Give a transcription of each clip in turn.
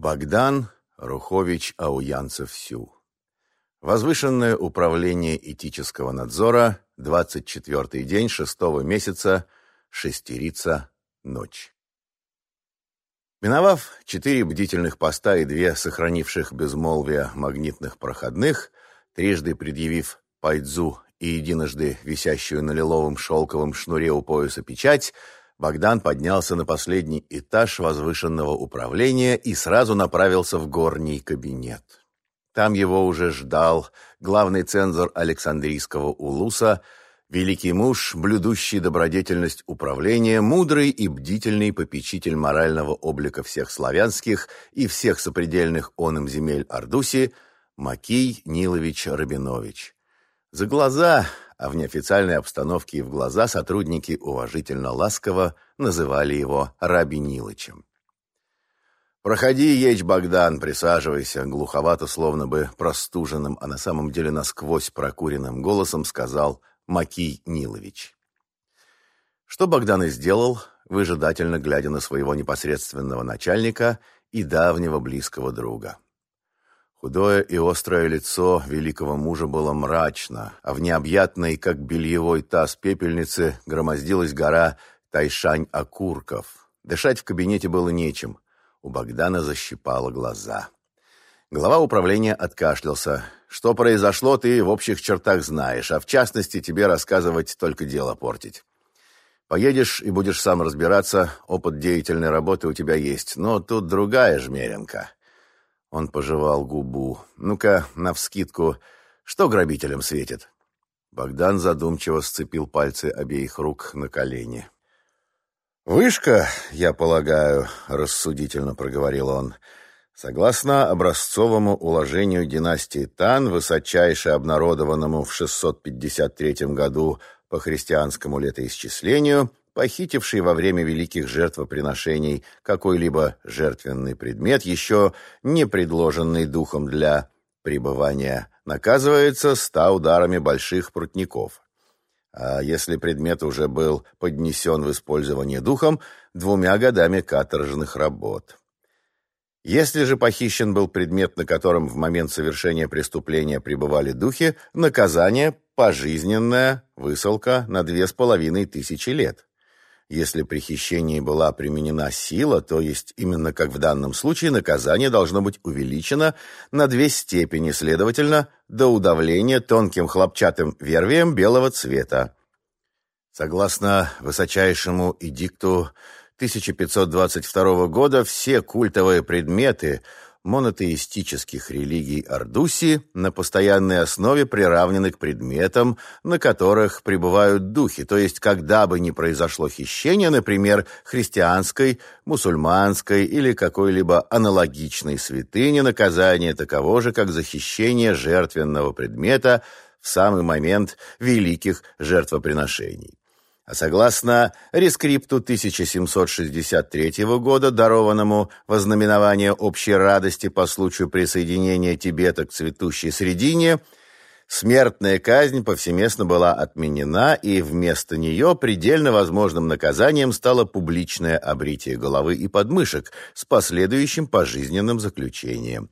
Богдан Рухович Ауянцев-Сю. Возвышенное управление этического надзора, 24-й день шестого месяца, шестерица, ночь. Миновав четыре бдительных поста и две сохранивших безмолвие магнитных проходных, трижды предъявив пайдзу и единожды висящую на лиловом шелковом шнуре у пояса печать, Богдан поднялся на последний этаж возвышенного управления и сразу направился в горний кабинет. Там его уже ждал главный цензор Александрийского улуса, великий муж, блюдущий добродетельность управления, мудрый и бдительный попечитель морального облика всех славянских и всех сопредельных оным земель Ардуси, Макий Нилович Рабинович. За глаза, а в неофициальной обстановке и в глаза сотрудники уважительно ласково называли его Раби Нилычем. «Проходи, Еч Богдан, присаживайся», — глуховато, словно бы простуженным, а на самом деле насквозь прокуренным голосом сказал Макий Нилович. Что Богдан и сделал, выжидательно глядя на своего непосредственного начальника и давнего близкого друга. Худое и острое лицо великого мужа было мрачно, а в необъятной, как бельевой таз пепельницы, громоздилась гора тайшань окурков. Дышать в кабинете было нечем. У Богдана защипало глаза. Глава управления откашлялся. «Что произошло, ты в общих чертах знаешь, а в частности тебе рассказывать только дело портить. Поедешь и будешь сам разбираться, опыт деятельной работы у тебя есть, но тут другая жмеренка». Он пожевал губу. «Ну-ка, навскидку, что грабителям светит?» Богдан задумчиво сцепил пальцы обеих рук на колени. «Вышка, я полагаю», — рассудительно проговорил он, — «согласно образцовому уложению династии Тан, высочайше обнародованному в 653 году по христианскому летоисчислению, похитивший во время великих жертвоприношений какой-либо жертвенный предмет, еще не предложенный духом для пребывания, наказывается ста ударами больших прутников. А если предмет уже был поднесен в использование духом, двумя годами каторжных работ. Если же похищен был предмет, на котором в момент совершения преступления пребывали духи, наказание – пожизненная высылка на две с половиной тысячи лет. Если при хищении была применена сила, то есть именно как в данном случае наказание должно быть увеличено на две степени, следовательно, до удавления тонким хлопчатым вервием белого цвета. Согласно высочайшему эдикту 1522 года, все культовые предметы – монотеистических религий Ардуси на постоянной основе приравнены к предметам, на которых пребывают духи, то есть когда бы ни произошло хищение, например, христианской, мусульманской или какой-либо аналогичной святыни, наказание таково же, как захищение жертвенного предмета в самый момент великих жертвоприношений. А согласно рескрипту 1763 года, дарованному во знаменование общей радости по случаю присоединения Тибета к цветущей средине, смертная казнь повсеместно была отменена, и вместо нее предельно возможным наказанием стало публичное обритие головы и подмышек с последующим пожизненным заключением.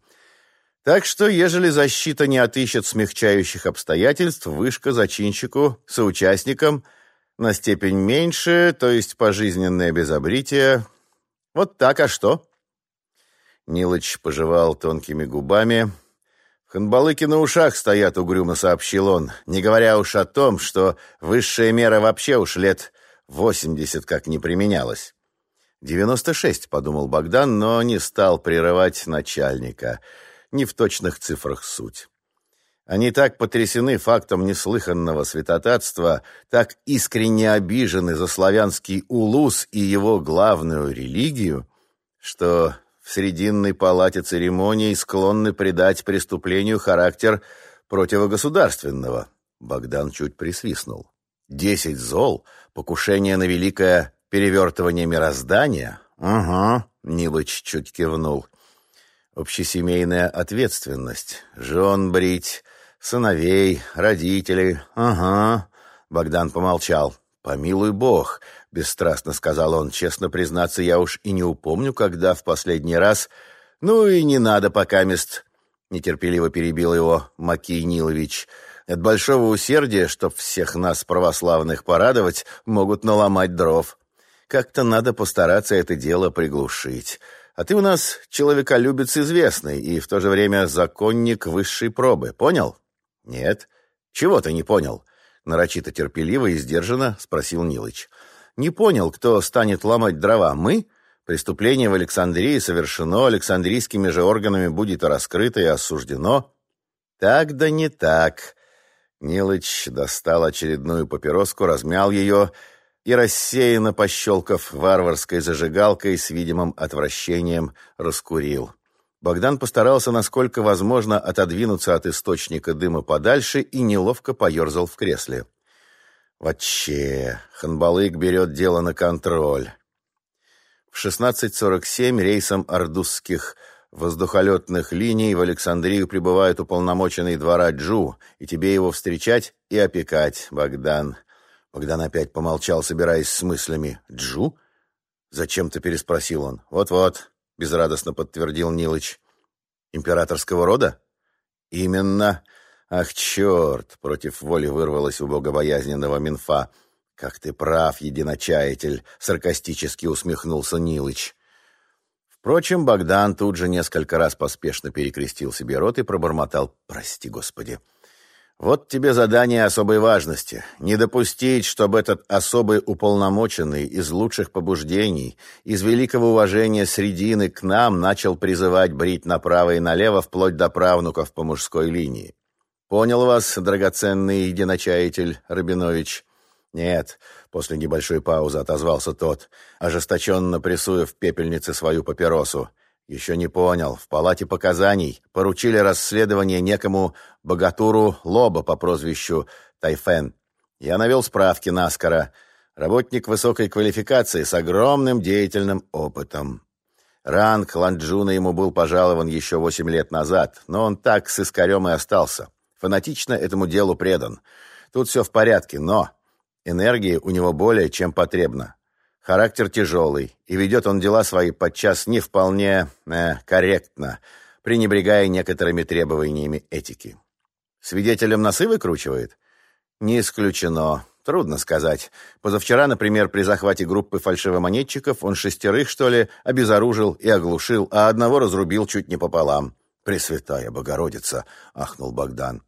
Так что, ежели защита не отыщет смягчающих обстоятельств, вышка зачинщику, соучастникам – на степень меньше, то есть пожизненное безобритие. Вот так, а что?» Нилыч пожевал тонкими губами. «Ханбалыки на ушах стоят», — угрюмо сообщил он, не говоря уж о том, что высшая мера вообще уж лет восемьдесят как не применялась. «Девяносто шесть», — подумал Богдан, но не стал прерывать начальника. Не в точных цифрах суть. Они так потрясены фактом неслыханного святотатства, так искренне обижены за славянский улус и его главную религию, что в Срединной палате церемоний склонны придать преступлению характер противогосударственного. Богдан чуть присвистнул. Десять зол, покушение на великое перевертывание мироздания? Угу, Нилыч чуть кивнул. Общесемейная ответственность, жен брить, сыновей, родителей. Ага. Богдан помолчал. Помилуй бог, бесстрастно сказал он. Честно признаться, я уж и не упомню, когда в последний раз Ну и не надо пока мест, нетерпеливо перебил его Макий Нилович. От большого усердия, чтоб всех нас православных порадовать, могут наломать дров. Как-то надо постараться это дело приглушить. А ты у нас человеколюбец известный и в то же время законник высшей пробы. Понял? Нет. Чего ты не понял? Нарочито терпеливо и сдержанно спросил Нилыч. Не понял, кто станет ломать дрова, мы? Преступление в Александрии совершено, Александрийскими же органами будет раскрыто и осуждено. Так да не так. Нилыч достал очередную папироску, размял ее и, рассеянно пощелкав варварской зажигалкой, с видимым отвращением раскурил. Богдан постарался, насколько возможно, отодвинуться от источника дыма подальше и неловко поерзал в кресле. «Вообще, Ханбалык берет дело на контроль. В 16.47 рейсом ордузских воздухолетных линий в Александрию прибывает уполномоченный двора Джу, и тебе его встречать и опекать, Богдан. Богдан опять помолчал, собираясь с мыслями. «Джу?» Зачем-то переспросил он. «Вот-вот», — безрадостно подтвердил Нилыч. «Императорского рода?» «Именно. Ах, черт!» — против воли вырвалось у богобоязненного Минфа. «Как ты прав, единочаятель!» — саркастически усмехнулся Нилыч. Впрочем, Богдан тут же несколько раз поспешно перекрестил себе рот и пробормотал «Прости, Господи!» «Вот тебе задание особой важности. Не допустить, чтобы этот особый уполномоченный из лучших побуждений, из великого уважения средины к нам начал призывать брить направо и налево вплоть до правнуков по мужской линии. Понял вас, драгоценный единочаятель Рабинович?» «Нет», — после небольшой паузы отозвался тот, ожесточенно прессуя в пепельнице свою папиросу. «Еще не понял. В палате показаний поручили расследование некому богатуру Лоба по прозвищу Тайфен. Я навел справки наскоро. Работник высокой квалификации с огромным деятельным опытом. Ранг Ланджуна ему был пожалован еще восемь лет назад, но он так с искорем и остался. Фанатично этому делу предан. Тут все в порядке, но Энергии у него более чем потребно. Характер тяжелый, и ведет он дела свои подчас не вполне э, корректно, пренебрегая некоторыми требованиями этики. Свидетелем носы выкручивает? Не исключено. Трудно сказать. Позавчера, например, при захвате группы фальшивомонетчиков он шестерых, что ли, обезоружил и оглушил, а одного разрубил чуть не пополам. «Пресвятая Богородица!» — ахнул Богдан.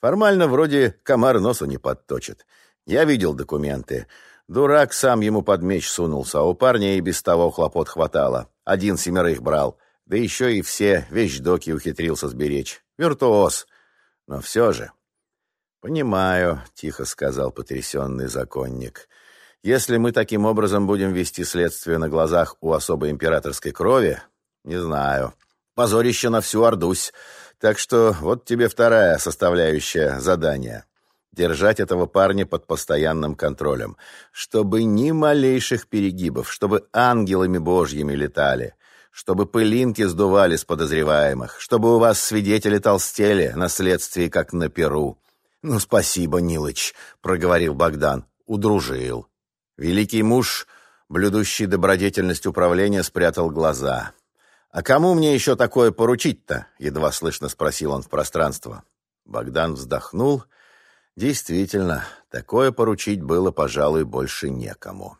«Формально вроде комар носу не подточит. Я видел документы. Дурак сам ему под меч сунулся, а у парня и без того хлопот хватало. Один семерых брал. Да еще и все вещдоки ухитрился сберечь. Виртуоз. Но все же... «Понимаю», — тихо сказал потрясенный законник. «Если мы таким образом будем вести следствие на глазах у особой императорской крови, не знаю. Позорище на всю Ордусь. Так что вот тебе вторая составляющая задания держать этого парня под постоянным контролем, чтобы ни малейших перегибов, чтобы ангелами божьими летали, чтобы пылинки сдували с подозреваемых, чтобы у вас свидетели толстели на следствии, как на Перу. «Ну, спасибо, Нилыч», — проговорил Богдан, удружил. Великий муж, блюдущий добродетельность управления, спрятал глаза. «А кому мне еще такое поручить-то?» — едва слышно спросил он в пространство. Богдан вздохнул и Действительно, такое поручить было, пожалуй, больше некому.